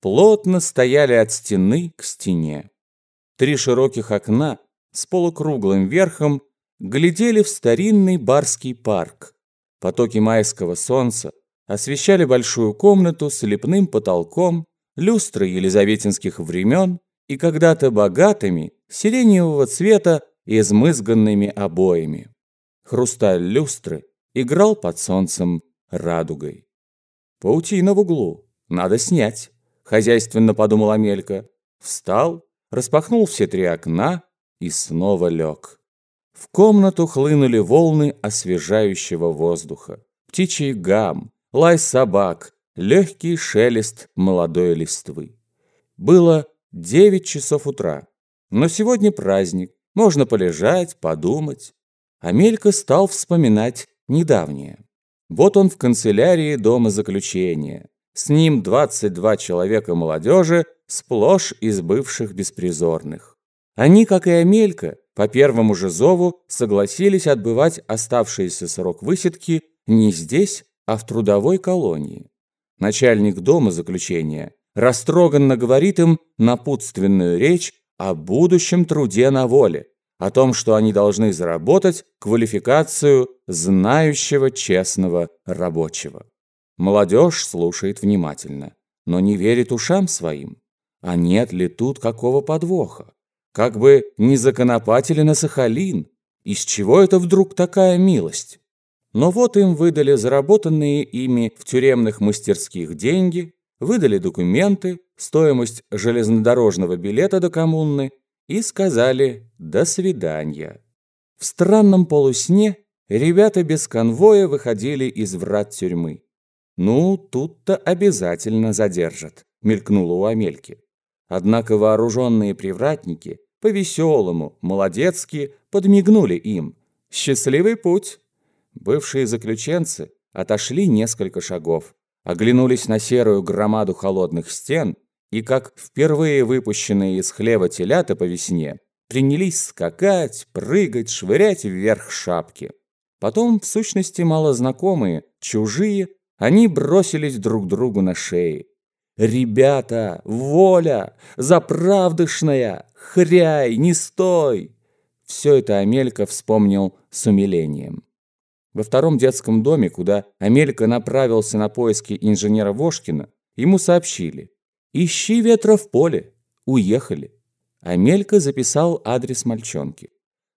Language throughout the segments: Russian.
плотно стояли от стены к стене. Три широких окна с полукруглым верхом глядели в старинный барский парк. Потоки майского солнца освещали большую комнату с лепным потолком, люстры елизаветинских времен и когда-то богатыми, сиреневого цвета и измызганными обоями. Хрусталь люстры играл под солнцем радугой. «Паутина в углу. Надо снять», — хозяйственно подумал Амелька. Встал, распахнул все три окна и снова лег. В комнату хлынули волны освежающего воздуха. Птичий гам, лай собак, легкий шелест молодой листвы. Было девять часов утра. Но сегодня праздник, можно полежать, подумать. Амелька стал вспоминать недавнее. Вот он в канцелярии дома заключения. С ним 22 человека молодежи, сплошь из бывших беспризорных. Они, как и Амелька, по первому же зову согласились отбывать оставшийся срок высидки не здесь, а в трудовой колонии. Начальник дома заключения растроганно говорит им напутственную речь о будущем труде на воле, о том, что они должны заработать квалификацию знающего честного рабочего. Молодежь слушает внимательно, но не верит ушам своим. А нет ли тут какого подвоха? Как бы не законопатили на Сахалин? Из чего это вдруг такая милость? Но вот им выдали заработанные ими в тюремных мастерских деньги, выдали документы, стоимость железнодорожного билета до коммуны и сказали «до свидания». В странном полусне ребята без конвоя выходили из врат тюрьмы. «Ну, тут-то обязательно задержат», — мелькнуло у Амельки. Однако вооруженные привратники по-веселому, молодецки подмигнули им. «Счастливый путь!» Бывшие заключенцы отошли несколько шагов, оглянулись на серую громаду холодных стен и, как впервые выпущенные из хлева телята по весне, принялись скакать, прыгать, швырять вверх шапки. Потом, в сущности, малознакомые, чужие, они бросились друг другу на шеи. «Ребята, воля! Заправдышная! Хряй, не стой!» Все это Амелька вспомнил с умилением. Во втором детском доме, куда Амелька направился на поиски инженера Вошкина, ему сообщили «Ищи ветра в поле. Уехали». Амелька записал адрес мальчонки.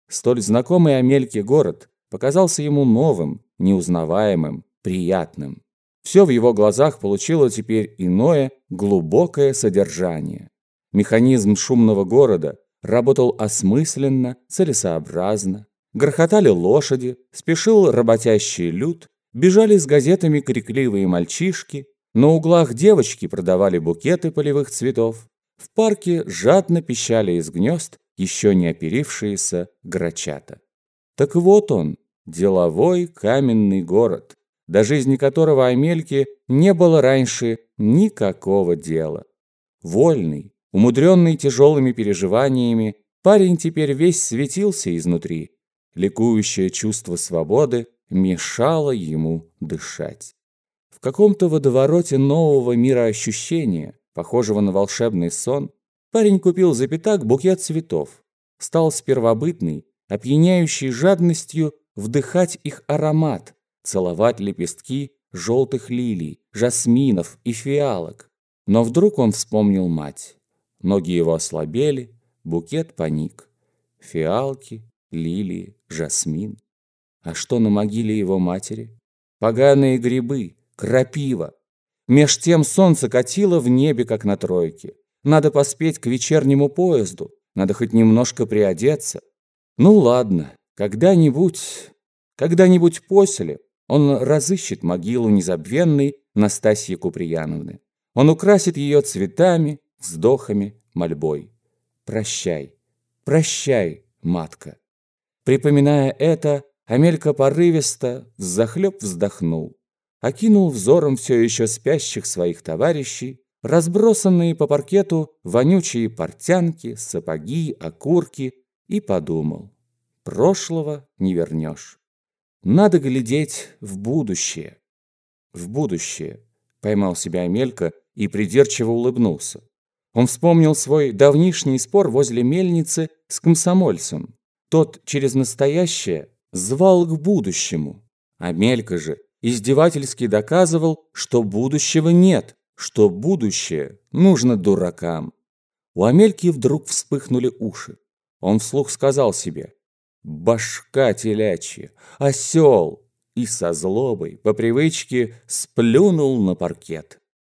Столь знакомый Амельке город показался ему новым, неузнаваемым, приятным. Все в его глазах получило теперь иное, глубокое содержание. Механизм шумного города работал осмысленно, целесообразно. Грохотали лошади, спешил работящий люд, бежали с газетами крикливые мальчишки, на углах девочки продавали букеты полевых цветов. В парке жадно пищали из гнезд еще не оперившиеся грачата. Так вот он, деловой каменный город, до жизни которого Амельке не было раньше никакого дела. Вольный, умудренный тяжелыми переживаниями, парень теперь весь светился изнутри. Ликующее чувство свободы мешало ему дышать каком-то водовороте нового мира ощущения, похожего на волшебный сон, парень купил за пятак букет цветов. Стал с первобытной, опьяняющей жадностью вдыхать их аромат, целовать лепестки желтых лилий, жасминов и фиалок. Но вдруг он вспомнил мать. Ноги его ослабели, букет паник. Фиалки, лилии, жасмин. А что на могиле его матери? Поганые грибы, крапива. Меж тем солнце катило в небе, как на тройке. Надо поспеть к вечернему поезду, надо хоть немножко приодеться. Ну ладно, когда-нибудь, когда-нибудь после он разыщет могилу незабвенной Настасьи Куприяновны. Он украсит ее цветами, вздохами, мольбой. Прощай, прощай, матка. Припоминая это, Амелька порывисто, взахлеб вздохнул окинул взором все еще спящих своих товарищей, разбросанные по паркету вонючие портянки, сапоги, окурки, и подумал, прошлого не вернешь. Надо глядеть в будущее. В будущее, поймал себя Амелька и придирчиво улыбнулся. Он вспомнил свой давнишний спор возле мельницы с комсомольцем. Тот через настоящее звал к будущему. Амелька же издевательски доказывал, что будущего нет, что будущее нужно дуракам. У Амельки вдруг вспыхнули уши. Он вслух сказал себе «Башка телячья, осел!» и со злобой, по привычке, сплюнул на паркет.